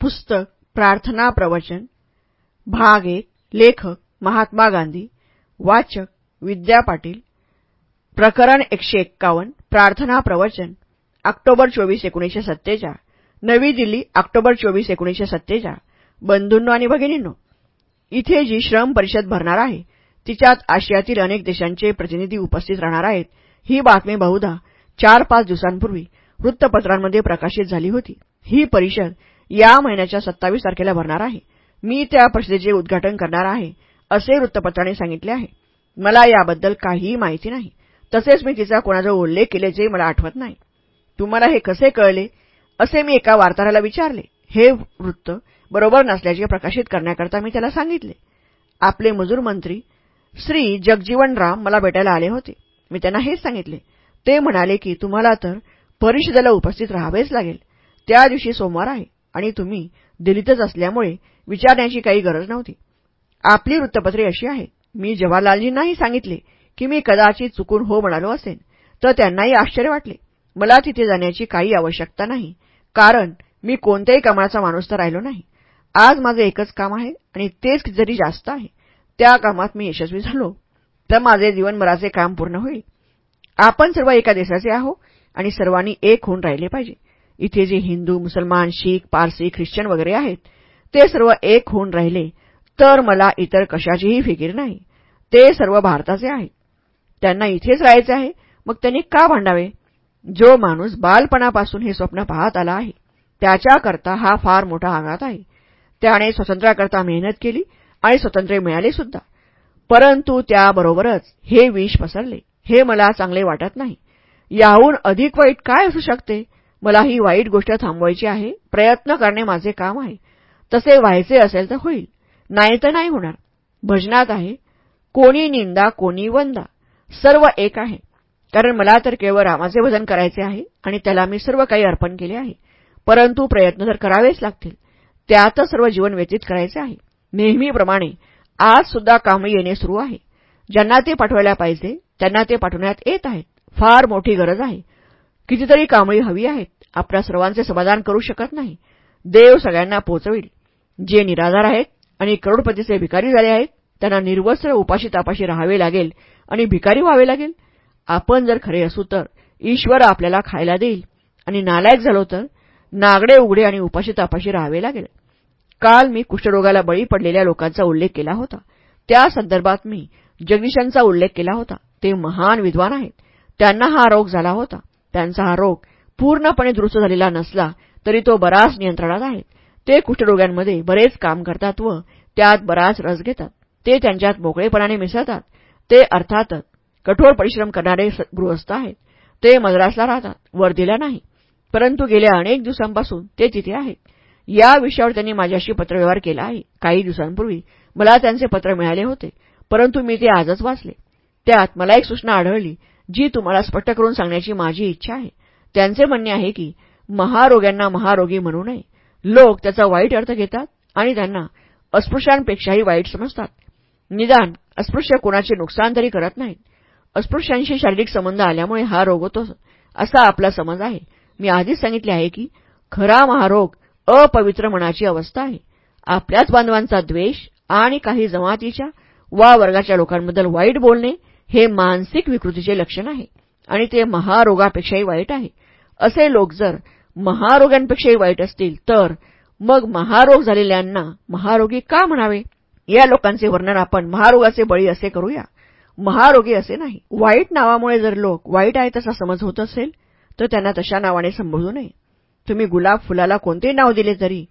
पुस्तक प्रार्थना प्रवचन भाग एक लेखक महात्मा गांधी वाचक विद्या पाटील प्रकरण एकशे एक्कावन्न प्रार्थना प्रवचन ऑक्टोबर चोवीस एकोणीसशे सत्तेचाळ नवी दिल्ली ऑक्टोबर चोवीस एकोणीसशे सत्तेचाळ. बंधूंनो आणि भगिनींनो इथे जी श्रम परिषद भरणार आहे तिच्यात आशियातील अनेक देशांचे प्रतिनिधी उपस्थित राहणार आहेत. ही बातमी बहुधा चार पाच दिवसांपूर्वी वृत्तपत्रांमध्ये प्रकाशित झाली होती. ही परिषद या महिन्याच्या सत्तावीस तारखेला भरणार आहे. मी त्या परिषदेचे उद्घाटन करणार आहे असे वृत्तपत्राने सांगितले आहे. मला याबद्दल काहीही माहिती नाही. तसेच मी तिचा कोणाजवळ उल्लेख केल्याचे मला आठवत नाही. तुम्हाला हे कसे कळले? असे मी एका वार्ताहराला विचारले. हे वृत्त बरोबर नसल्याचे प्रकाशित करण्याकरता मी त्याला सांगितले. आपले मजूर मंत्री श्री जगजीवनराम मला भेटायला आले होते. मी त्यांना हेच सांगितले. ते म्हणाले की तुम्हाला तर परिषदेला उपस्थित राहावेच लागेल. त्या दिवशी सोमवार आहे. आणि तुम्ही दिल्लीतच असल्यामुळे विचारण्याची काही गरज नव्हती. आपली वृत्तपत्रे अशी आहेत मी जवाहरलालजींनाही सांगितले की मी कदाचित चुकून हो म्हणालो असेन तर त्यांनाही आश्चर्य वाटले. मला तिथे जाण्याची काही आवश्यकता नाही कारण मी कोणत्याही कामाचा माणूस तर राहिलो नाही. आज माझं एकच काम आहे आणि तेच जरी जास्त आहे त्या कामात मी यशस्वी झालो तर माझे जीवनभराचे काम पूर्ण होईल. आपण सर्व एका देशाचे आहो आणि सर्वांनी एक होऊन राहिले पाहिजे. इथे जे हिंदू मुसलमान शीख पारसी ख्रिश्चन वगैरे आहेत ते सर्व एक होऊन राहिले तर मला इतर कशाचीही फिकीर नाही. ते सर्व भारताचे आहेत. त्यांना इथेच राहायचे आहे. मग त्यांनी का भांडावे? जो माणूस बालपणापासून हे स्वप्न पाहत आला आहे त्याच्याकरता हा फार मोठा आघात आहे. त्याने स्वातंत्र्याकरता मेहनत केली आणि स्वातंत्र्य मिळाले सुद्धा. परंतु त्याबरोबरच हे विष पसरले. हे मला चांगले वाटत नाही. याहून अधिक वाईट काय असू शकते? मला ही वाईट गोष्ट थांबवायची आहे. प्रयत्न करणे माझे काम आहे. तसे व्हायचे असेल तर होईल. नाही तर नाही होणार. भजनात आहे. कोणी निंदा कोणी वंदा. सर्व एक आहे. कारण मला तर केवळ रामाचे भजन करायचे आहे आणि त्याला मी सर्व काही अर्पण केले आहे. परंतु प्रयत्न तर करावेच लागतील. त्यातच सर्व जीवन व्यतीत करायचे आहे. नेहमीप्रमाणे आज सुद्धा कामे येणे सुरू आहे. ज्यांना ते पाठवायला पाहिजे त्यांना ते पाठवण्यात येत आहेत फार मोठी गरज आहे. कितीतरी कांबळी हवी आहेत. आपल्या सर्वांचे समाधान करू शकत नाही. देव सगळ्यांना पोचवेल. जे निराधार आहेत आणि करोडपतीचे भिकारी झाले आहेत त्यांना निर्वस्त्र उपाशी तापाशी राहावे लागेल आणि भिकारी व्हावे लागेल. आपण जर खरे असू तर ईश्वर आपल्याला खायला देईल आणि नालायक झालो तर नागडे उघडे आणि उपाशी तापाशी राहावे लागेल. काल मी कुष्ठरोगाला बळी पडलेल्या लोकांचा उल्लेख केला होता. त्या संदर्भात मी जगदीशांचा उल्लेख केला होता. ते महान विद्वान आहेत. त्यांना हा रोग झाला होता. त्यांचा हा रोग पूर्णपणे दुरुस्त झालेला नसला तरी तो बराच नियंत्रणात आहे. ते कुष्ठरोग्यांमध्ये बरेच काम करतात व त्यात बराच रस घेतात. ते त्यांच्यात मोकळेपणाने मिसळतात. ते अर्थातच कठोर परिश्रम करणारे गृहस्थ आहेत. ते मद्रासला राहतात. वर्दीला नाही. परंतु गेल्या अनेक दिवसांपासून ते तिथे आहेत. या विषयावर त्यांनी माझ्याशी पत्रव्यवहार केला आहे. काही दिवसांपूर्वी मला त्यांचे पत्र मिळाले होते. परंतु मी ते आजच वाचले. त्यात मला एक सूचना आढळली. जी तुम्हाला स्पष्ट करून सांगण्याची माझी इच्छा आहे. त्यांचे म्हणणे आहे की महारोग्यांना महारोगी म्हणू नये. लोक त्याचा वाईट अर्थ घेतात आणि त्यांना अस्पृश्यांपेक्षाही वाईट समजतात. निदान अस्पृश्य कोणाचे नुकसान तरी करत नाहीत. अस्पृश्यांशी शारीरिक संबंध आल्यामुळे हा रोग होतो असा आपला समज आहे. मी आधीच सांगितले आहे की खरा महारोग अपवित्र मनाची अवस्था आहे. आपल्याच बांधवांचा द्वेष आणि काही जमातीच्या वा वर्गाच्या लोकांबद्दल वाईट बोलणे हे मानसिक विकृतीचे लक्षण आहे आणि ते महारोगापेक्षाही वाईट आहे. असे लोक जर महारोग्यांपेक्षाही वाईट असतील तर मग महारोग झालेल्यांना महारोगी का म्हणावे? या लोकांचे वर्णन आपण महारोगाचे बळी असे करूया. महारोगी असे नाही. वाईट नावामुळे जर लोक वाईट आहेत असा समज होत असेल तर त्यांना तशा नावाने संबोधू नये. तुम्ही गुलाब फुलाला कोणतेही नाव दिले तरी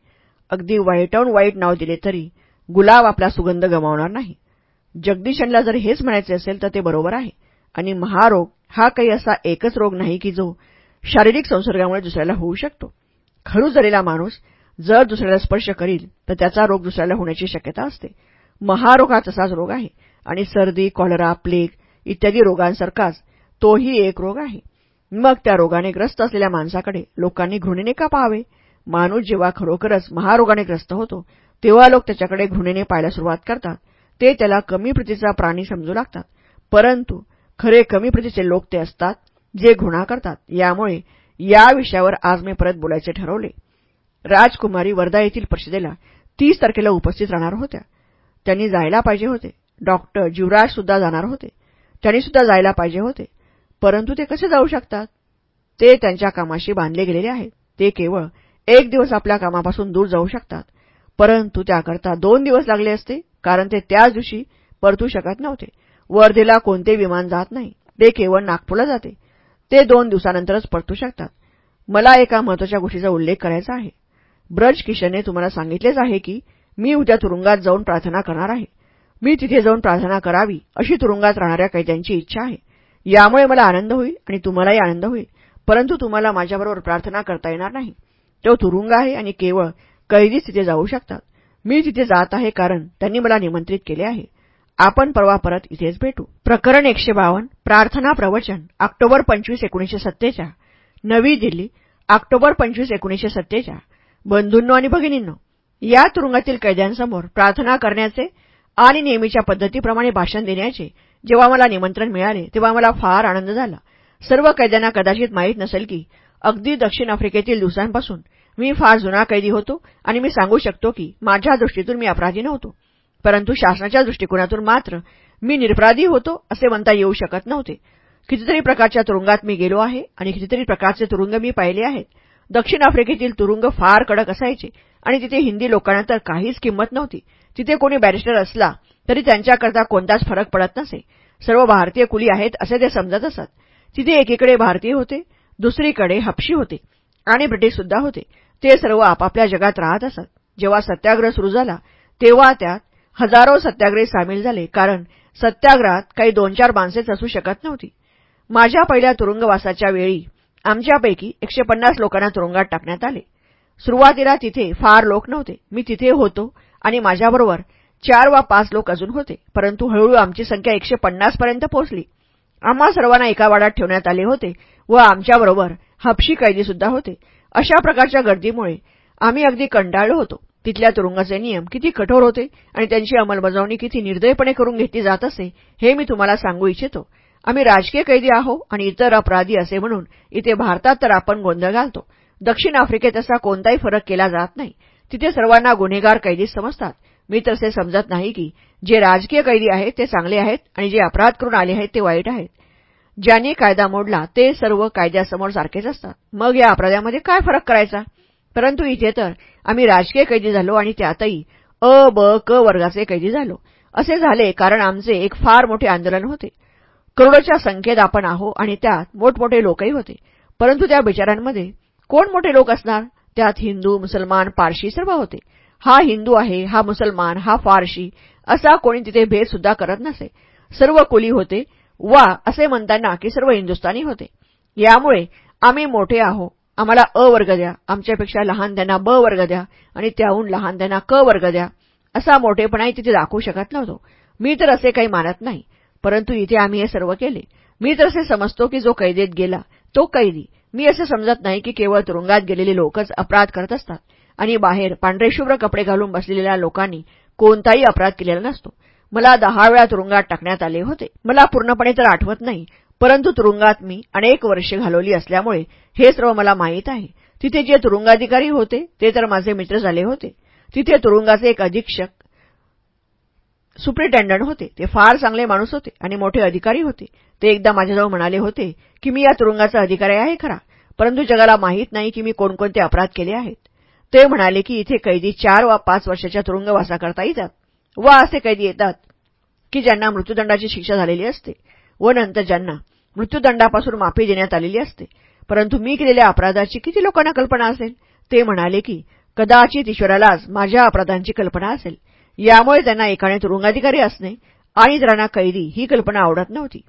अगदी वाईटावून वाईट नाव दिले तरी गुलाब आपला सुगंध गमावणार नाही. जगदीशनला जर हेच म्हणायचे असेल तर ते बरोबर आहे. आणि महारोग हा काही असा एकच रोग नाही की जो शारीरिक संसर्गामुळे दुसऱ्याला होऊ शकतो. खरू झालेला माणूस जर दुसऱ्याला स्पर्श करील तर त्याचा रोग दुसऱ्याला होण्याची शक्यता असते. महारोग हा तसाच रोग आहे. आणि सर्दी कॉलरा प्लेग इत्यादी रोगांसारखाच तोही एक रोग आहे. मग त्या रोगाने ग्रस्त असलेल्या माणसाकडे लोकांनी घृणेने का पाहावे? माणूस जेव्हा खरोखरच महारोगाने ग्रस्त होतो तेव्हा लोक त्याच्याकडे घृणेने पाहायला सुरुवात करतात. ते त्याला कमी प्रतीचा प्राणी समजू लागतात. परंतु खरे कमी प्रतीचे लोक ते असतात जे घृणा करतात. यामुळे या विषयावर आज मी परत बोलायचे ठरवले. राजकुमारी वर्धा येथील परिषदेला तीस तारखेला उपस्थित राहणार होत्या. त्यांनी जायला पाहिजे होते. डॉक्टर जीवराज सुद्धा जाणार होते. त्यांनी सुद्धा जायला पाहिजे होते. परंतु ते कसे जाऊ शकतात? ते त्यांच्या कामाशी बांधले गेलेले आहेत. ते केवळ एक दिवस आपल्या कामापासून दूर जाऊ शकतात. परंतु त्याकरता दोन दिवस लागले असते. कारण ते त्याच दिवशी परतू शकत नव्हते. वर्धेला कोणते विमान जात नाही. ते केवळ नागपूरला जाते. ते दोन दिवसानंतरच परतू शकतात. मला एका महत्त्वाच्या गोष्टीचा उल्लेख करायचा आहे. ब्रज किशनने तुम्हाला सांगितलेच आहे की मी उद्या तुरुंगात जाऊन प्रार्थना करणार आहे. मी तिथे जाऊन प्रार्थना करावी अशी तुरुंगात राहणाऱ्या कैद्यांची इच्छा आहे. यामुळे मला आनंद होईल आणि तुम्हालाही आनंद होईल. परंतु तुम्हाला माझ्याबरोबर प्रार्थना करता येणार नाही. तो तुरुंग आहे आणि केवळ कैदीच तिथे जाऊ शकतात. मी तिथे जात आहे कारण त्यांनी मला निमंत्रित केले आहे. आपण परवा परत इथेच भेटू. प्रकरण एकशे बावन्न प्रार्थना प्रवचन ऑक्टोबर पंचवीस एकोणीसशे सत्तेचाळ नवी दिल्ली ऑक्टोबर पंचवीस एकोणीसशे सत्तेच्या बंधूंनो आणि भगिनींनो या तुरुंगातील कैद्यांसमोर प्रार्थना करण्याचे आणि नेहमीच्या पद्धतीप्रमाणे भाषण देण्याचे जेव्हा मला निमंत्रण मिळाले तेव्हा मला फार आनंद झाला. सर्व कैद्यांना कदाचित माहीत नसेल की अगदी दक्षिण आफ्रिकेतील दिवसांपासून मी फार जुना कैदी होतो आणि मी सांगू शकतो की माझ्या दृष्टीतून मी अपराधी नव्हतो. परंतु शासनाच्या दृष्टिकोनातून मात्र मी निरपराधी होतो असे म्हणता येऊ शकत नव्हते. कितीतरी प्रकारच्या तुरुंगात मी गेलो आहे आणि कितीतरी प्रकारचे तुरुंग मी पाहिले आहेत. दक्षिण आफ्रिकेतील तुरुंग फार कडक असायचे आणि तिथे हिंदी लोकांना तर काहीच किंमत नव्हती. तिथे कोणी बॅरिस्टर असला तरी त्यांच्याकरता कोणताच फरक पडत नसे. सर्व भारतीय कुली आहेत असे ते समजत असत. तिथे एकीकडे भारतीय होते दुसरीकडे हपशी होते आणि ब्रिटिश सुद्धा होते. ते सर्व आपापल्या जगात राहत असत. जेव्हा सत्याग्रह सुरू झाला तेव्हा त्यात हजारो सत्याग्रही सामील झाले कारण सत्याग्रहात काही दोन चार माणसेच असू शकत नव्हती. माझ्या पहिल्या तुरुंगवासाच्या वेळी आमच्यापैकी एकशे पन्नास लोकांना तुरुंगात टाकण्यात आले. सुरुवातीला तिथे फार लोक नव्हते. मी तिथे होतो आणि माझ्याबरोबर चार वा पाच लोक अजून होते परंतु हळूहळू आमची संख्या एकशे पन्नासपर्यंत पोहोचली. आम्हा सर्वांना एका वाड्यात ठेवण्यात आले होते व आमच्याबरोबर हपशी कैदीसुद्धा होते. अशा प्रकारच्या गर्दीमुळे आम्ही अगदी कंटाळलो होतो. तिथल्या तुरुंगाचे नियम किती कठोर होते आणि त्यांची अंमलबजावणी किती निर्दयपणे करून घेतली जात असे हे मी तुम्हाला सांगू इच्छितो. आम्ही राजकीय कैदी आहो आणि इतर अपराधी असे म्हणून इथे भारतात तर आपण गोंधळ घालतो. दक्षिण आफ्रिकेत असा कोणताही फरक केला जात नाही. तिथे सर्वांना गुन्हेगार कैदी समजतात. मी तसे समजत नाही की जे राजकीय कैदी आहेत ते चांगले आहेत आणि जे अपराध करून आले आहेत ते वाईट आहेत. ज्यांनी कायदा मोडला ते सर्व कायद्यासमोर सारखेच असतात. मग या अपराधामध्ये काय फरक करायचा? परंतु इथे तर आम्ही राजकीय कैदी झालो आणि त्यातही अ ब क वर्गाचे कैदी झालो. असे झाले कारण आमचे एक फार मोठे आंदोलन होते. करोडोच्या संख्येत आपण आहो आणि त्यात मोठमोठे लोकही होते. परंतु त्या बिचारांमध्ये कोण मोठे लोक असणार? त्यात हिंदू मुसलमान पारशी सर्व होते. हा हिंदू आहे हा मुसलमान हा फारशी असा कोणी तिथे भेद सुद्धा करत नसे. सर्व कुली होते वा असे म्हणताना की सर्व हिंदुस्थानी होते. यामुळे आम्ही मोठे आहो आम्हाला अ वर्ग द्या. आमच्यापेक्षा लहान त्यांना ब वर्ग द्या. आणि त्याहून लहान त्यांना क वर्ग द्या. असा मोठेपणाही तिथे दाखवू शकत नव्हतो. मी तर असे काही मानत नाही. परंतु इथे आम्ही हे सर्व केले. मी तर असे समजतो की जो कैदेत गेला तो कैदी. मी असं समजत नाही की केवळ तुरुंगात गेलेले लोकच अपराध करत असतात. आणि बाहेर पांढरेशुभ्र कपडे घालून बसलेल्या लोकांनी कोणताही अपराध केलेला नसतो. मला दहा वेळा तुरुंगात टाकण्यात आले होते. मला पूर्णपणे तर आठवत नाही परंतु तुरुंगात मी अनेक वर्षे घालवली असल्यामुळे हे सर्व मला माहीत आहे. तिथे जे तुरुंगाधिकारी होते ते तर माझे मित्र झाले होते. तिथे तुरुंगाचे एक अधीक्षक सुप्रिटेंडंट होते. ते फार चांगले माणूस होते आणि मोठे अधिकारी होते. ते एकदा माझ्याजवळ म्हणाले होते की मी या तुरुंगाचा अधिकारी आहे खरा परंतु जगाला माहीत नाही की मी कोणकोणते अपराध केले आहेत. ते म्हणाले की इथे कैदी चार वा पाच वर्षाच्या तुरुंगवासाकरता येतात वा असे कैदी येतात की ज्यांना मृत्यूदंडाची शिक्षा झालेली असते व नंतर ज्यांना मृत्यूदंडापासून माफी देण्यात आलेली असते. परंतु मी केलेल्या अपराधाची किती लोकांना कल्पना असेल? ते म्हणाले की कदाचित ईश्वरालाच माझ्या अपराधांची कल्पना असेल. यामुळे त्यांना एकाने तुरुंगाधिकारी असणे आणि इतरांना कैदी ही कल्पना आवडत नव्हती.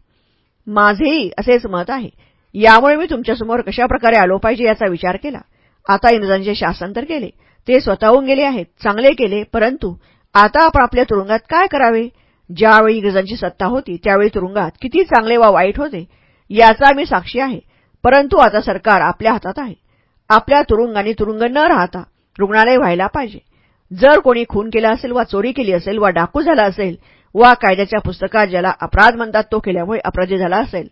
माझेही असेच मत आहे. यामुळे मी तुमच्यासमोर कशाप्रकारे आलो पाहिजे याचा विचार केला. आता इंग्रजांचे शासन तर केले ते स्वतःहून गेले आहेत. चांगले केले परंतु आता आपण आपल्या तुरुंगात काय करावे? ज्यावेळी इंग्रजांची सत्ता होती त्यावेळी तुरुंगात किती चांगले वा वाईट होते याचा मी साक्षी आहे. परंतु आता सरकार आपल्या हातात आहे. आपल्या तुरुंगाने तुरुंग न राहता रुग्णालय व्हायला पाहिजे. जर कोणी खून केला असेल वा चोरी केली असेल वा डाकू झाला असेल वा कायद्याच्या पुस्तकात ज्याला अपराध म्हणतात तो केल्यामुळे अपराधी झाला असेल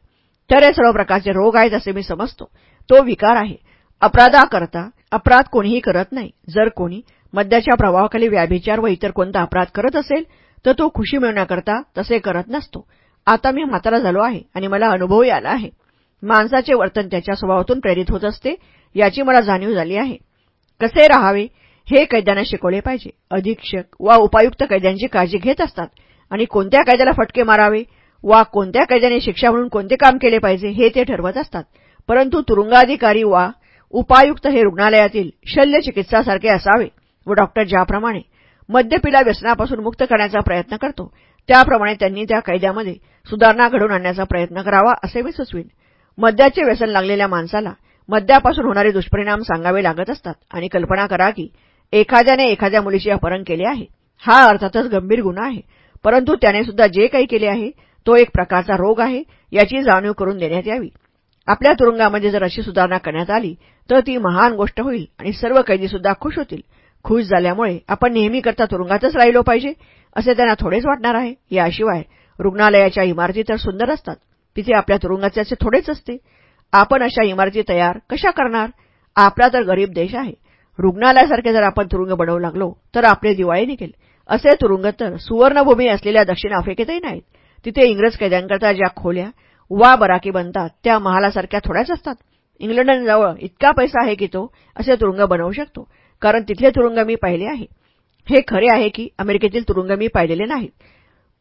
तर हे सर्व प्रकारचे रोग आहेत असे मी समजतो. तो विकार आहे. अपराधाकरता अपराध कोणीही करत नाही. जर कोणी मद्याच्या प्रभावाखाली व्याभिचार व इतर कोणता अपराध करत असेल तर तो खुशी मिळवण्याकरता तसे करत नसतो. आता मी म्हातारा झालो आहे आणि मला अनुभवही आला आहे. माणसाचे वर्तन त्याच्या स्वभावातून प्रेरित होत असते याची मला जाणीव झाली आहे. कसे राहावे हे कैद्यांना शिकवले पाहिजे. अधीक्षक वा उपायुक्त कैद्यांची काळजी घेत असतात. आणि कोणत्या कैद्याला फटके मारावे वा कोणत्या कैद्याने शिक्षा म्हणून कोणते काम केले पाहिजे हे ते ठरवत असतात. परंतु तुरुंगाधिकारी वा उपायुक्त हे रुग्णालयातील शल्यचिकित्सासारखे असावे. व डॉक्टर ज्याप्रमाणे मद्यपिला व्यसनापासून मुक्त करण्याचा प्रयत्न करतो त्याप्रमाणे त्यांनी त्या कायद्यामध्ये सुधारणा घडवून आणण्याचा प्रयत्न करावा असे मी सुचवीन मद्याचे व्यसन लागलेल्या माणसाला मद्यापासून होणारे दुष्परिणाम सांगावे लागत असतात आणि कल्पना करा की एखाद्याने एखाद्या मुलीचे अपहरण केले आहे. हा अर्थातच गंभीर गुन्हा आहे. परंतु त्याने सुद्धा जे काही केले आहे तो एक प्रकारचा रोग आहे याची जाणीव करून देण्यात यावी. आपल्या तुरुंगामध्ये जर अशी सुधारणा करण्यात आली तर ती महान गोष्ट होईल आणि सर्व कैदीसुद्धा खुश होतील. खुश झाल्यामुळे आपण नेहमीकरता तुरुंगातच राहिलो पाहिजे असे त्यांना थोडेच वाटणार आहे. याशिवाय रुग्णालयाच्या इमारती तर सुंदर असतात. तिथे आपल्या तुरुंगाचे असे थोडेच असते. आपण अशा इमारती तयार कशा करणार? आपला तर गरीब देश आहे. रुग्णालयासारखे जर आपण तुरुंग बनवू लागलो तर आपले दिवाळी निघेल. असे तुरुंग तर सुवर्णभूमी असलेल्या दक्षिण आफ्रिकेतही नाहीत. तिथे इंग्रज कैद्यांकरता ज्या खोल्या वा बराकी बनतात त्या महालासारख्या थोड्याच असतात. इंग्लंडजवळ इतका पैसा आहे की तो असे तुरुंग बनवू शकतो. कारण तिथले तुरुंग मी पाहिले आहे. हे खरे आहे की अमेरिकेतील तुरुंग मी पाहिलेले नाहीत.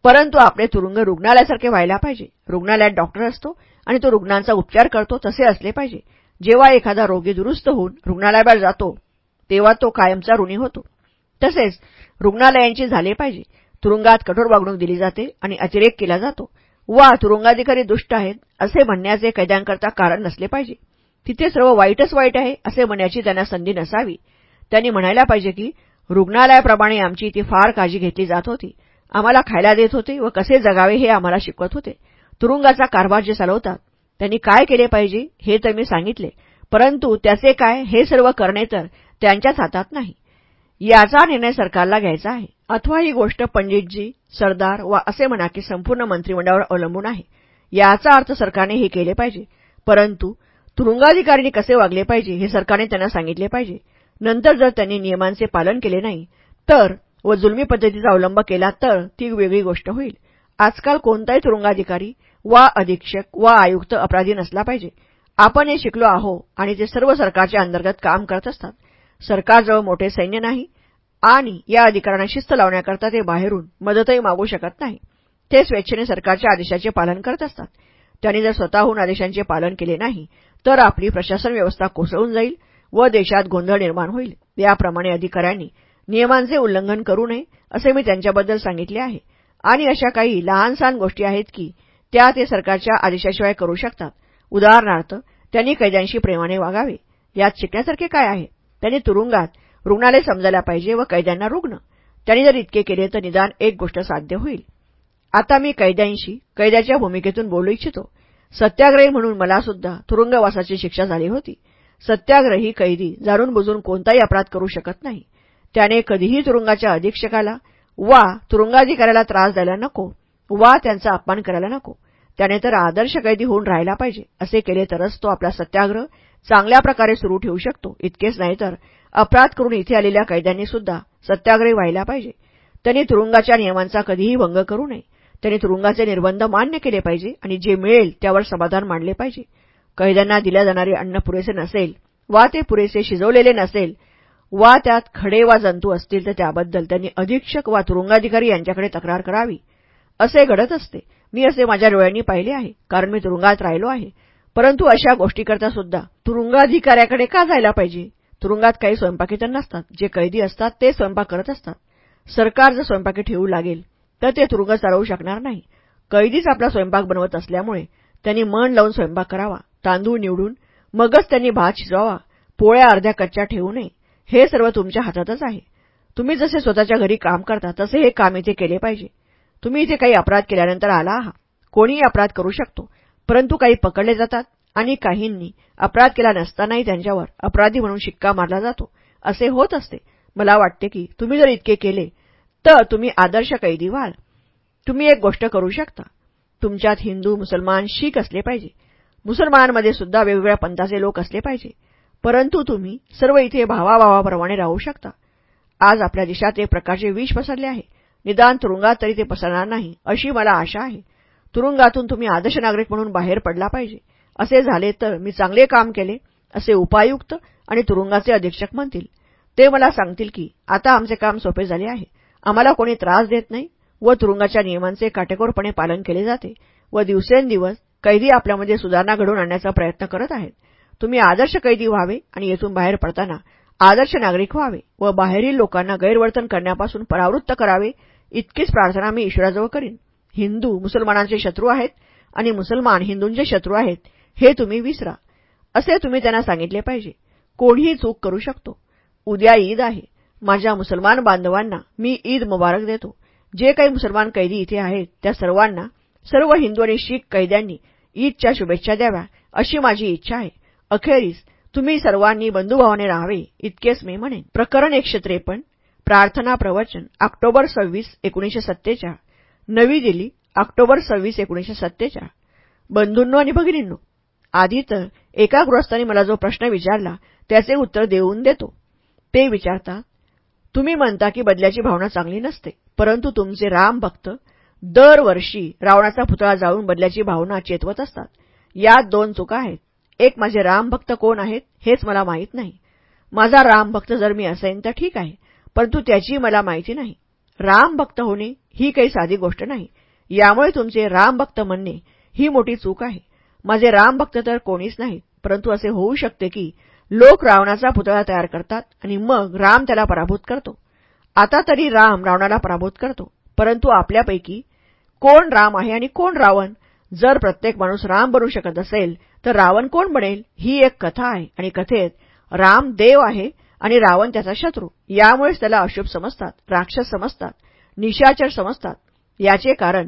परंतु आपले तुरुंग रुग्णालयासारखे व्हायला पाहिजे. रुग्णालयात डॉक्टर असतो आणि तो रुग्णांचा उपचार करतो तसे असले पाहिजे. जेव्हा एखादा रोगी दुरुस्त होऊन रुग्णालयाबाहेर जातो तेव्हा तो कायमचा ऋणी होतो. तसेच रुग्णालयांची झाले पाहिजे. तुरुंगात कठोर वागणूक दिली जाते आणि अतिरेक केला जातो. वा तुरुंगाधिकारी दुष्ट आहेत असे म्हणण्याचे कैद्यांकरता कारण नसले पाहिजे. तिथे सर्व वाईटच वाईट आहे असे म्हणण्याची त्यांना संधी नसावी. त्यांनी म्हणायला पाहिजे की रुग्णालयाप्रमाणे आमची ती फार काळजी घेतली जात होती. आम्हाला खायला देत होते व कसे जगावे हे आम्हाला शिकवत होते. तुरुंगाचा कारभार जे चालवतात त्यांनी काय केले पाहिजे हे तर मी सांगितले. परंतु त्याचे काय हे सर्व करणे तर त्यांच्याच हातात नाही. याचा निर्णय सरकारला घ्यायचा आहे. अथवा ही गोष्ट पंडितजी सरदार वा असे म्हणा की संपूर्ण मंत्रिमंडळावर अवलंबून आहे. याचा अर्थ सरकारने हे केले पाहिजे. परंतु तुरुंगाधिकाऱ्यांनी कसे वागले पाहिजे हे सरकारने त्यांना सांगितले पाहिजे. नंतर जर त्यांनी नियमांचे पालन केले नाही तर व जुलमी पद्धतीचा अवलंब केला तर ती वेगळी गोष्ट होईल. आजकाल कोणताही तुरुंगाधिकारी वा अधीक्षक वा आयुक्त अपराधी नसला पाहिजे. आपण हे शिकलो आहो आणि ते सर्व सरकारच्या अंतर्गत काम करत असतात. सरकारजवळ मोठे सैन्य नाही आणि या अधिकाऱ्यांना शिस्त लावण्याकरता ते बाहेरून मदतही मागू शकत नाही. ते स्वेच्छेने सरकारच्या आदेशाचे पालन करत असतात. त्यांनी जर स्वतःहून आदेशांचे पालन केले नाही तर आपली प्रशासन व्यवस्था कोसळून जाईल व देशात गोंधळ निर्माण होईल. याप्रमाणे अधिकाऱ्यांनी नियमांचे उल्लंघन करू नये असे मी त्यांच्याबद्दल सांगितले आहे. आणि अशा काही लहानसहान गोष्टी आहेत की त्या ते सरकारच्या आदेशाशिवाय करू शकतात. उदाहरणार्थ त्यांनी कैद्यांशी प्रेमाने वागावे. यात शिकण्यासारखे काय आहे? त्यांनी तुरुंगात रुग्णालय समजायला पाहिजे व कैद्यांना रुग्ण. त्यांनी जर इतके केले तर निदान एक गोष्ट साध्य होईल. आता मी कैद्यांशी कैद्याच्या भूमिकेतून बोलू इच्छितो. सत्याग्रही म्हणून मला सुद्धा तुरुंगवासाची शिक्षा झाली होती. सत्याग्रही कैदी जाणून बुजून कोणताही अपराध करू शकत नाही. त्याने कधीही तुरुंगाच्या अधीक्षकाला वा तुरुंगाधिकाऱ्याला त्रास द्यायला नको वा त्यांचा अपमान करायला नको. त्याने तर आदर्श कैदी होऊन राहायला पाहिजे असे केले तरच तो आपला सत्याग्रह चांगल्या प्रकारे सुरू ठेवू शकतो. इतकेच नाही तर अपराध करून इथे आलेल्या कैद्यांनी सुद्धा सत्याग्रही व्हायला पाहिजे. त्यांनी तुरुंगाच्या नियमांचा कधीही भंग करू नये. त्यांनी तुरुंगाचे निर्बंध मान्य केले पाहिजे आणि जे मिळेल त्यावर समाधान मांडले पाहिजे. कैद्यांना दिल्या जाणारे अन्न पुरेसे नसेल वा ते पुरेसे शिजवलेले नसेल वा त्यात खडे वा जंतू असतील तर त्याबद्दल त्यांनी अधीक्षक वा तुरुंगाधिकारी यांच्याकडे तक्रार करावी. असे घडत असते. मी असे माझ्या डोळ्यांनी पाहिले आहे. कारण मी तुरुंगात राहिलो आहे. परंतु अशा गोष्टीकरता सुद्धा तुरुंगाधिकाऱ्याकडे का जायला पाहिजे? तुरुंगात काही स्वयंपाकी तर नसतात. जे कैदी असतात ते स्वयंपाक करत असतात. सरकार जर स्वयंपाकी ठेवू लागेल तर ते तुरुंग चालवू शकणार नाही. कैदीच आपला स्वयंपाक बनवत असल्यामुळे त्यांनी मन लावून स्वयंपाक करावा. तांदूळ निवडून मगच त्यांनी भात शिजवावा पोळ्या अर्ध्या कच्च्या ठेवू नये हे सर्व तुमच्या हातातच आहे. तुम्ही जसे स्वतःच्या घरी काम करता तसे हे काम इथे केले पाहिजे. तुम्ही इथे काही अपराध केल्यानंतर आला आहात. कोणीही अपराध करू शकतो परंतु काही पकडले जातात आणि काहींनी अपराध केला नसतानाही त्यांच्यावर अपराधी म्हणून शिक्का मारला जातो. असे होत असते. मला वाटते की तुम्ही जर इतके केले तर तुम्ही आदर्श कैदी व्हाल तुम्ही एक गोष्ट करू शकता. तुमच्यात हिंदू मुसलमान शीख असले पाहिजे. मुसलमानांमध्ये सुद्धा वेगवेगळ्या पंथाचे लोक असले पाहिजे. परंतु तुम्ही सर्व इथे भावाभावाप्रमाणे राहू शकता. आज आपल्या देशात एक प्रकारचे विष पसरले आहे. निदान तुरुंगात तरी ते पसरणार नाही अशी मला आशा आहे. तुरुंगातून तुम्ही आदर्श नागरिक म्हणून बाहेर पडला पाहिजे. असे झाले तर मी चांगले काम केले असे उपायुक्त आणि तुरुंगाचे अधीक्षक म्हणतील. ते मला सांगतील की आता आमचे काम सोपे झाले आहे. आम्हाला कोणी त्रास देत नाही व तुरुंगाच्या नियमांचे काटेकोरपणे पालन केले जाते व दिवसेंदिवस कैदी आपल्यामध्ये सुधारणा घडवून आणण्याचा प्रयत्न करत आहेत. तुम्ही आदर्श कैदी व्हावे आणि येथून बाहेर पडताना आदर्श नागरिक व्हावे व बाहेरील लोकांना गैरवर्तन करण्यापासून परावृत्त करावे इतकीच प्रार्थना मी ईश्वराजवळ करीन. हिंदू मुसलमानांचे शत्रू आहेत आणि मुसलमान हिंदूंचे शत्रू आहेत हे तुम्ही विसरा. असे तुम्ही त्यांना सांगितले पाहिजे. कोणीही चूक करू शकतो. उद्या ईद आहे. माझ्या मुसलमान बांधवांना मी ईद मुबारक देतो. जे काही मुसलमान कैदी इथे आहेत त्या सर्वांना सर्व हिंदू आणि शीख कैद्यांनी ईदच्या शुभेच्छा द्याव्या अशी माझी इच्छा आहे. अखेरीस तुम्ही सर्वांनी बंधुभावाने राहावे इतकेच मी म्हणेन. प्रकरण एकशे त्रेपन्न प्रार्थना प्रवचन ऑक्टोबर सव्वीस एकोणीसशे सत्तेचाळ. नवी दिल्ली ऑक्टोबर सव्वीस एकोणीशे सत्तेचाळ. बंधूंनो आणि भगिनींनो आधी तर एका गृहस्थाने मला जो प्रश्न विचारला त्याचे उत्तर देऊन देतो. ते विचारता तुम्ही म्हणता की बदल्याची भावना चांगली नसते परंतु तुमचे राम भक्त दरवर्षी रावणाचा पुतळा जाऊन बदल्याची भावना चेतवत असतात. यात दोन चुका आहेत. एक माझे रामभक्त कोण आहेत हेच मला माहीत नाही. माझा रामभक्त जर मी असेन तर ठीक आहे परंतु त्याची मला माहिती नाही. रामभक्त होणे ही काही साधी गोष्ट नाही. यामुळे तुमचे रामभक्त म्हणणे ही मोठी चूक आहे. माझे रामभक्त तर कोणीच नाहीत परंतु असे होऊ शकते की लोक रावणाचा पुतळा तयार करतात आणि मग राम त्याला पराभूत करतो. आता तरी राम रावणाला पराभूत करतो. परंतु आपल्यापैकी कोण राम आहे आणि कोण रावण? जर प्रत्येक माणूस राम बनू शकत असेल तर रावण कोण बनेल? ही एक कथा आहे. आणि कथेत राम देव आहे आणि रावण त्याचा शत्रू. यामुळेच त्याला अशुभ समजतात राक्षस समजतात निशाचर समजतात. याचे कारण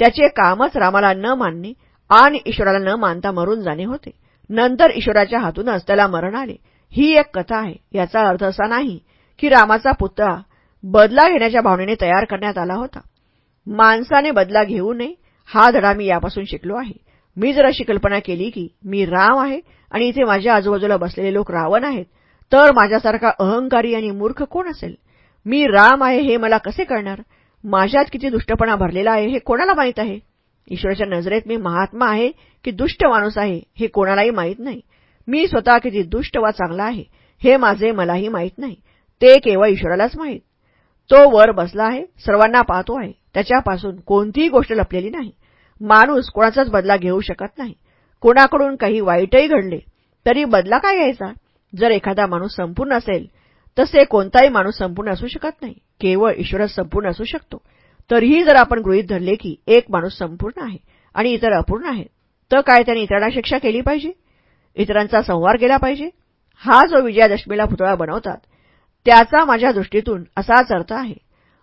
त्याचे कामच रामाला न मानणे आणि ईश्वराला न मानता मरून जाणे होते. नंतर ईश्वराच्या हातूनच त्याला मरण आले. ही एक कथा आहे. याचा अर्थ असा नाही की रामाचा पुतळा बदला घेण्याच्या भावनेने तयार करण्यात आला होता. माणसाने बदला घेऊ नये हा धडा मी यापासून शिकलो आहे. मी जर अशी कल्पना केली की मी राम आहे आणि इथे माझ्या आजूबाजूला बसलेले लोक रावण आहेत. तर माझ्यासारखा अहंकारी आणि मूर्ख कोण असेल? मी राम आहे हे मला कसे कळणार? माझ्यात किती दुष्टपणा भरलेला आहे हे कोणाला माहीत आहे? ईश्वराच्या नजरेत मी महात्मा आहे की दुष्ट माणूस आहे हे कोणालाही माहीत नाही. मी स्वतः किती दुष्ट वा चांगला आहे हे माझे मलाही माहीत नाही. ते केवळ ईश्वरालाच माहीत. तो वर बसला आहे सर्वांना पाहतो आहे. त्याच्यापासून कोणतीही गोष्ट लपलेली नाही. माणूस कोणाचाच बदला घेऊ शकत नाही. कोणाकडून काही वाईटही घडले तरी बदला काय घ्यायचा? जर एखादा माणूस संपूर्ण असेल तसे कोणताही माणूस संपूर्ण असू शकत नाही. केवळ ईश्वरच संपूर्ण असू शकतो. तरीही जर आपण गृहीत धरले की एक माणूस संपूर्ण आहे आणि इतर अपूर्ण आहे तर काय त्याने इतरांना शिक्षा केली पाहिजे? इतरांचा संवार केला पाहिजे? हा जो विजयादशमीला पुतळा बनवतात त्याचा माझ्या दृष्टीतून असाच अर्थ आहे.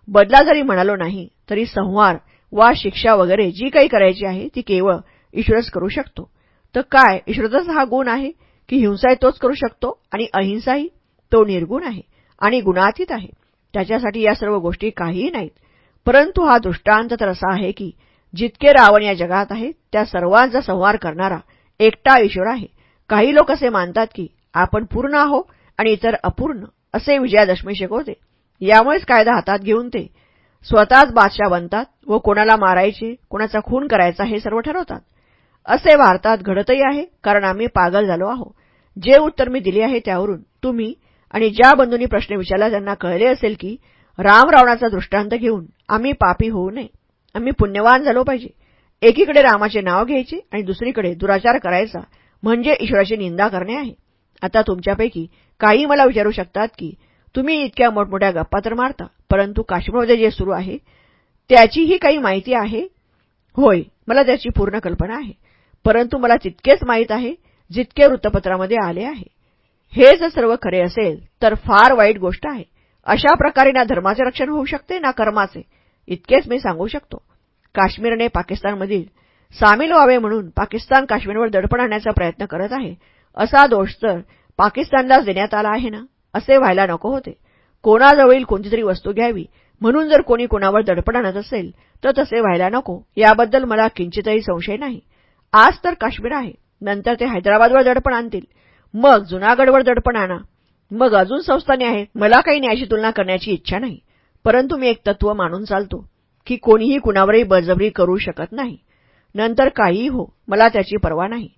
बदला जरी म्हणालो नाही तरी संहार वा शिक्षा वगैरे जी काही करायची आहे ती केवळ ईश्वरच करू शकतो. तर काय? ईश्वरचाच हा गुण आहे की हिंसाही तोच करू शकतो आणि अहिंसाही तो निर्गुण आहे आणि गुणातीत आहे. त्याच्यासाठी या सर्व गोष्टी काहीही नाहीत. परंतु हा दृष्टांत तर असा आहे की जितके रावण या जगात आहेत त्या सर्वांचा संहार करणारा एकटा ईश्वर आहे. काही लोक असे मानतात की आपण पूर्ण आहो आणि इतर अपूर्ण. असे विजयादशमी शिकवते. यामुळेच कायदा हातात घेऊन ते स्वतःच बादशाह बनतात व कोणाला मारायचे कोणाचा खून करायचा हे सर्व ठरवतात. असे भारतात घडतही आहे कारण आम्ही पागल झालो आहो जे उत्तर मी दिले आहे त्यावरून तुम्ही आणि ज्या बंधूंनी प्रश्न विचारला त्यांना कळले असेल की राम रावणाचा दृष्टांत घेऊन आम्ही पापी होऊ नये. आम्ही पुण्यवान झालो पाहिजे. एकीकडे रामाचे नाव घ्यायचे आणि दुसरीकडे दुराचार करायचा म्हणजे ईश्वराची निंदा करणे आहे. आता तुमच्यापैकी काही मला विचारू शकतात की तुम्ही इतक्या मोठमोठ्या गप्पा तर मारता परंतु काश्मीरमध्ये जे सुरू आहे त्याचीही काही माहिती आहे? होय मला त्याची पूर्ण कल्पना आहे. परंतु मला तितकेच माहीत आहे जितके वृत्तपत्रामध्ये आले आहे. हे जर सर्व खरे असेल तर फार वाईट गोष्ट आहे. अशा प्रकारे ना धर्माचे रक्षण होऊ शकते ना कर्माचे. इतकेच मी सांगू शकतो. काश्मीरने पाकिस्तानमधील सामील व्हावे म्हणून पाकिस्तान काश्मीरवर दडपण आणण्याचा प्रयत्न करत आहे. असा दोष तर पाकिस्तानलाच देण्यात आला आहे ना? असे व्हायला नको होते. कोणाजवळील कोणतीतरी वस्तू घ्यावी? म्हणून जर कोणी कोणावर दडपण आणत असेल तर तसे व्हायला नको. याबद्दल मला किंचितही संशय नाही. आज तर काश्मीर आहे. नंतर ते हैदराबादवर दडपण आणतील. मग जुनागडवर दडपण आणा. मग अजून संस्थाने आहेत. मला काही न्यायाची तुलना करण्याची इच्छा नाही. परंतु मी एक तत्व मानून चालतो की कोणीही कुणावरही बळजबरी करू शकत नाही. नंतर काहीही हो मला त्याची पर्वा नाही.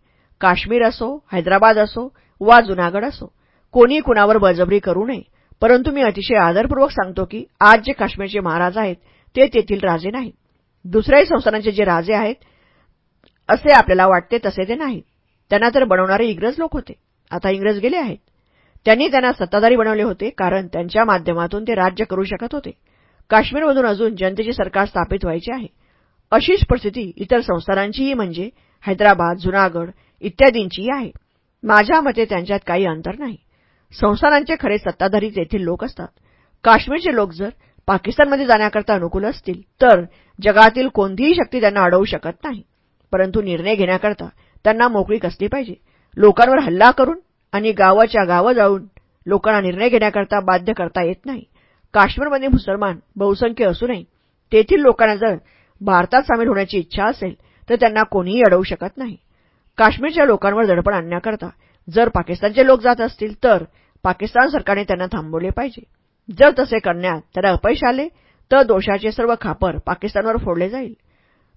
काश्मीर असो हैदराबाद असो वा जुनागड असो. कोणी कुणावर बळजबरी करू नये. परंतु मी अतिशय आदरपूर्वक सांगतो की आज जे काश्मीरचे महाराज आहेत ते तेथील राजे नाहीत. दुसऱ्याही संस्थानांचे जे राजे आहेत असे आपल्याला वाटते तसे ते नाहीत. त्यांना तर बनवणारे इंग्रज लोक होते. आता इंग्रज गेले आहेत. त्यांनी त्यांना सत्ताधारी बनवले होते कारण त्यांच्या माध्यमातून ते राज्य करू शकत होते. काश्मीरमधून अजून जनतेचे सरकार स्थापित व्हायचे आहे. अशीच परिस्थिती इतर संस्थानांचीही म्हणजे हैदराबाद जुनागड इत्यादींचीही आहे. माझ्या मते त्यांच्यात काही अंतर नाही. संस्थानांचे खरे सत्ताधारी येथील लोक असतात. काश्मीरचे लोक जर पाकिस्तानमध्ये जाण्याकरता अनुकूल असतील तर जगातील कोणतीही शक्ती त्यांना अडवू शकत नाही. परंतु निर्णय घेण्याकरता त्यांना मोकळीक असली पाहिजे? लोकांवर हल्ला करून आणि गावाच्या गावं जाऊन लोकांना निर्णय घेण्याकरता बाध्य करता येत नाही. काश्मीरमध्ये मुसलमान बहुसंख्य असूनही तेथील लोकांना जर भारतात सामील होण्याची इच्छा असेल तर त्यांना कोणीही अडवू शकत नाही. काश्मीरच्या लोकांवर दडपण आणण्याकरता जर पाकिस्तानचे लोक जात असतील तर पाकिस्तान सरकारने त्यांना थांबवले पाहिजे. जर तसे करण्यात त्यांना अपयश आले तर दोषाचे सर्व खापर पाकिस्तानवर फोडले जाईल.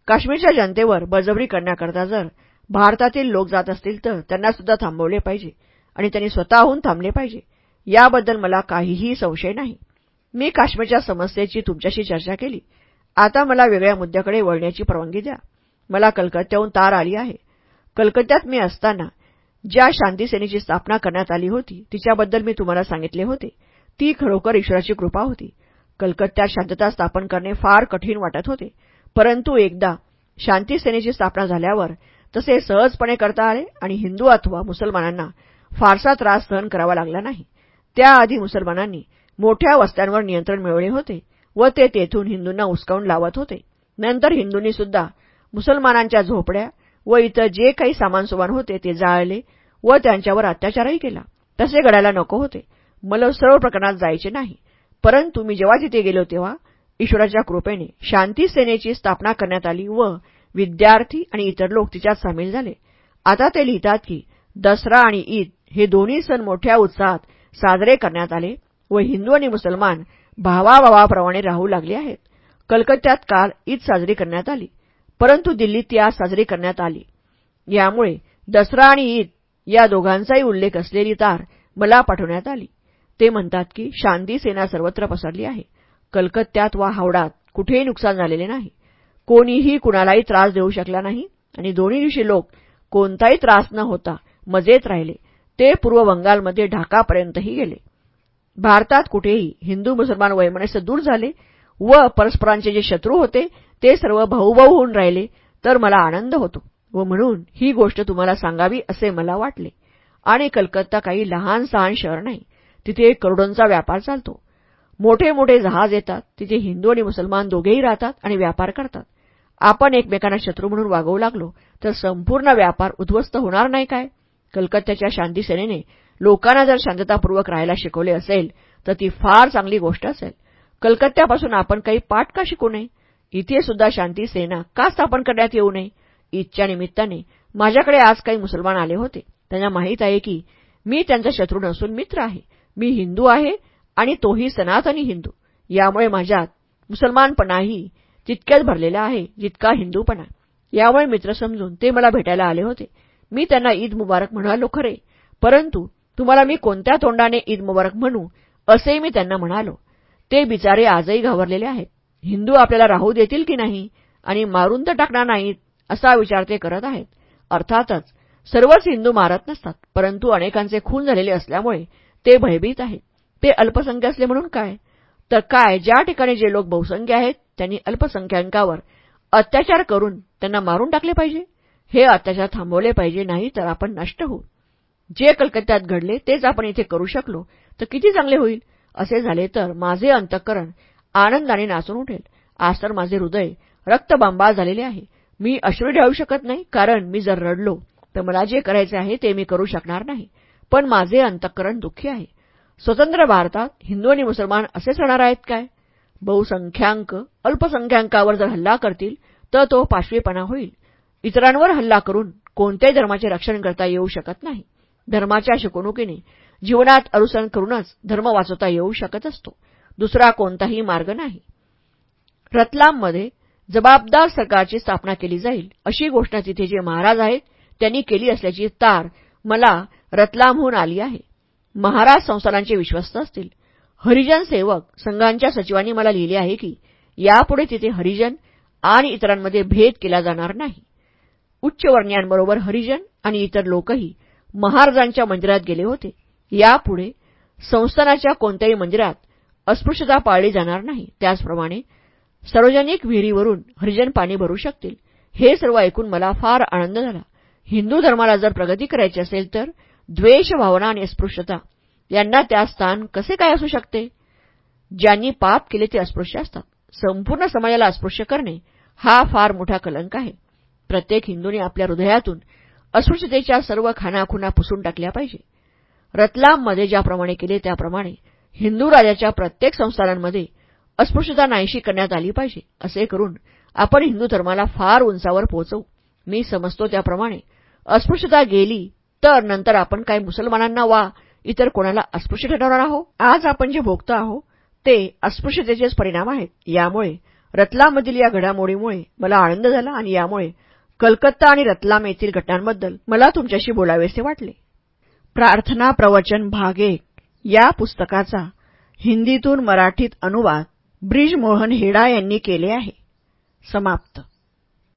काश्मीरच्या जनतेवर बळजबरी करण्याकरता जर भारतातील लोक जात असतील तर त्यांना सुद्धा थांबवले पाहिजे आणि त्यांनी स्वतःहून थांबले पाहिजे. याबद्दल मला काहीही संशय नाही. मी काश्मीरच्या समस्येची तुमच्याशी चर्चा केली. आता मला वेगळ्या मुद्द्याकडे वळण्याची परवानगी द्या. मला कलकत्त्याहून तार आली आहे. कलकत्त्यात मी असताना ज्या शांतीसेनेची स्थापना करण्यात आली होती तिच्याबद्दल मी तुम्हाला सांगितले होते. ती खरोखर ईश्वराची कृपा होती. कलकत्त्यात शांतता स्थापन करणे फार कठीण वाटत होते. परंतु एकदा शांतीसेनेची स्थापना झाल्यावर तसे सहजपणे करता आले आणि हिंदू अथवा मुसलमानांना फारसा त्रास सहन करावा लागला नाही. त्याआधी मुसलमानांनी मोठ्या वस्त्यांवर नियंत्रण मिळवले होते व ते तेथून हिंदूंना हुसकावून लावत होते. नंतर हिंदूंनी सुद्धा मुसलमानांच्या झोपड्या व इतर जे काही सामानसुमान होते ते जाळले व त्यांच्यावर अत्याचारही केला. तसे घडायला नको होते. मला सर्व प्रकरणात जायचे नाही. परंतु मी जेव्हा तिथे गेलो तेव्हा ईश्वराच्या कृपेने शांती सेनेची स्थापना करण्यात आली व विद्यार्थी आणि इतर लोक तिच्यात सामील झाले. आता ते लिहितात की दसरा आणि ईद हे दोन्ही सण मोठ्या उत्साहात साजरे करण्यात आले व हिंदू आणि मुसलमान भावाभावाप्रमाणे राहू लागले आहेत. कलकत्त्यात काल ईद साजरी करण्यात आली. परंतु दिल्लीत ती आज साजरी करण्यात आली. यामुळे दसरा आणि ईद या दोघांचाही उल्लेख असलेली तार मला पाठवण्यात आली. ते म्हणतात की शांती सेना सर्वत्र पसरली आहे. कलकत्त्यात वा हावडात कुठेही नुकसान झालेले नाही. कोणीही कुणालाही त्रास देऊ शकला नाही आणि दोन्ही दिवशी लोक कोणताही त्रास न होता मजेत राहिले. ते पूर्व बंगालमध्ये ढाकापर्यंतही गेले. भारतात कुठेही हिंदू मुसलमान वैमनस्य दूर झाले व परस्परांचे जे शत्रू होते ते सर्व भाऊभाऊ होऊन राहिले तर मला आनंद होतो व म्हणून ही गोष्ट तुम्हाला सांगावी असे मला वाटले. आणि कलकत्ता काही लहान सहान शहर नाही तिथे करोडोंचा व्यापार चालतो. मोठे मोठे जहाज येतात तिथे हिंदू आणि मुसलमान दोघेही राहतात आणि व्यापार करतात. आपण एकमेकांना शत्रू म्हणून वागवू लागलो तर संपूर्ण व्यापार उद्ध्वस्त होणार नाही काय? कलकत्त्याच्या शांतीसेनेने लोकांना जर शांततापूर्वक राहायला शिकवले असेल तर ती फार चांगली गोष्ट असेल. कलकत्त्यापासून आपण काही पाठ का शिकू नये? इथे सुद्धा शांती सेना का स्थापन करण्यात येऊ नये? ईदच्या निमित्ताने माझ्याकडे आज काही मुसलमान आले होते. त्यांना माहीत आहे की मी त्यांचा शत्रू नसून मित्र आहे. मी हिंदू आहे आणि तोही सनातनी हिंदू. यामुळे माझ्यात मुसलमानपणाही तितक्याच भरलेला आहे जितका हिंदूपणा. यामुळे मित्र समजून ते मला भेटायला आले होते. मी त्यांना ईद मुबारक म्हणालो खरे. परंतु तुम्हाला मी कोणत्या तोंडाने ईद मुबारक म्हणू असेही मी त्यांना म्हणालो. ते बिचारे आजही घाबरलेले आहेत. हिंदू आपल्याला राहू देतील की नाही आणि मारून तर टाकणार नाहीत असा विचार ते करत आहेत. अर्थातच सर्वच हिंदू मारत नसतात परंतु अनेकांचे खून झालेले असल्यामुळे ते भयभीत आहेत. ते अल्पसंख्य असले म्हणून काय? तर काय ज्या ठिकाणी जे लोक बहुसंख्य आहेत त्यांनी अल्पसंख्याकांवर अत्याचार करून त्यांना मारून टाकले पाहिजे? हे अत्याचार थांबवले पाहिजे नाही तर आपण नष्ट होऊ. जे कलकत्त्यात घडले तेच आपण इथे करू शकलो. तर किती चांगले होईल? असे झाले तर माझे अंतःकरण आनंदाने नाचून उठेल. आज तर माझे हृदय रक्तबांबा झालेले आहे. मी अश्रू ढाळू शकत नाही कारण मी जर रडलो तर मला जे करायचे आहे ते मी करू शकणार नाही. पण माझे अंतःकरण दुःखी आहे. स्वतंत्र भारतात हिंदू आणि मुसलमान असेच राहणार आहेत काय? बहुसंख्याक अल्पसंख्याकावर जर हल्ला करतील तर तो पाशवीपणा होईल. इतरांवर हल्ला करून कोणत्याही धर्माचे रक्षण करता येऊ शकत नाही. धर्माच्या शिकवणुकीने जीवनात अनुसरण करूनच धर्म वाचवता येऊ शकत असतो. दुसरा कोणताही मार्ग नाही. रतलाममध्ये जबाबदार सरकारची स्थापना केली जाईल अशी घोषणा तिथे जे महाराज आहेत त्यांनी केली असल्याची तार मला रतलामहून आली आहे. महाराज संस्थानांचे विश्वस्त असतील. हरिजन सेवक संघांच्या सचिवांनी मला लिहिले आहे की यापुढे तिथे हरिजन आणि इतरांमध्ये भेद केला जाणार नाही. उच्चवर्णीयांबरोबर हरिजन आणि इतर लोकही महाराजांच्या मंदिरात गेले होते. यापुढे संस्थानाच्या कोणत्याही मंदिरात अस्पृश्यता पाळली जाणार नाही. त्याचप्रमाणे सार्वजनिक विहिरीवरून हरिजन पाणी भरू शकतील. हे सर्व ऐकून मला फार आनंद झाला. हिंदू धर्माला जर प्रगती करायची असेल तर द्वेष भावना आणि अस्पृश्यता यांना त्या स्थान कसे काय असू शकते? ज्यांनी पाप केले ते अस्पृश्य असतात. संपूर्ण समाजाला अस्पृश्य करणे हा फार मोठा कलंक आहे. प्रत्येक हिंदूने आपल्या हृदयातून अस्पृश्यतेच्या सर्व खानाखुना पुसून टाकल्या पाहिजे. रतलाममध्ये ज्याप्रमाणे केले त्याप्रमाणे हिंदू राजाच्या प्रत्येक संस्थानांमध्ये अस्पृश्यता नाहीशी करण्यात आली पाहिजे असे करून आपण हिंदू धर्माला फार उंचावर पोहोचवू. मी समजतो त्याप्रमाणे. अस्पृश्यता गेली तर नंतर आपण काय मुसलमानांना वा इतर कोणाला अस्पृश्य ठरवणार आहोत? आज आपण जे भोगतो आहोत ते अस्पृश्यतेचेच परिणाम आहेत. यामुळे रतलामधील या घडामोडीमुळे मला आनंद झाला आणि यामुळे कलकत्ता आणि रतलाम येथील घटनांबद्दल मला तुमच्याशी बोलावेसे वाटले. प्रार्थना प्रवचन भाग एक. या पुस्तकाचा हिंदीतून मराठीत अनुवाद ब्रिजमोहन हेडा यांनी केले आहे. समाप्त.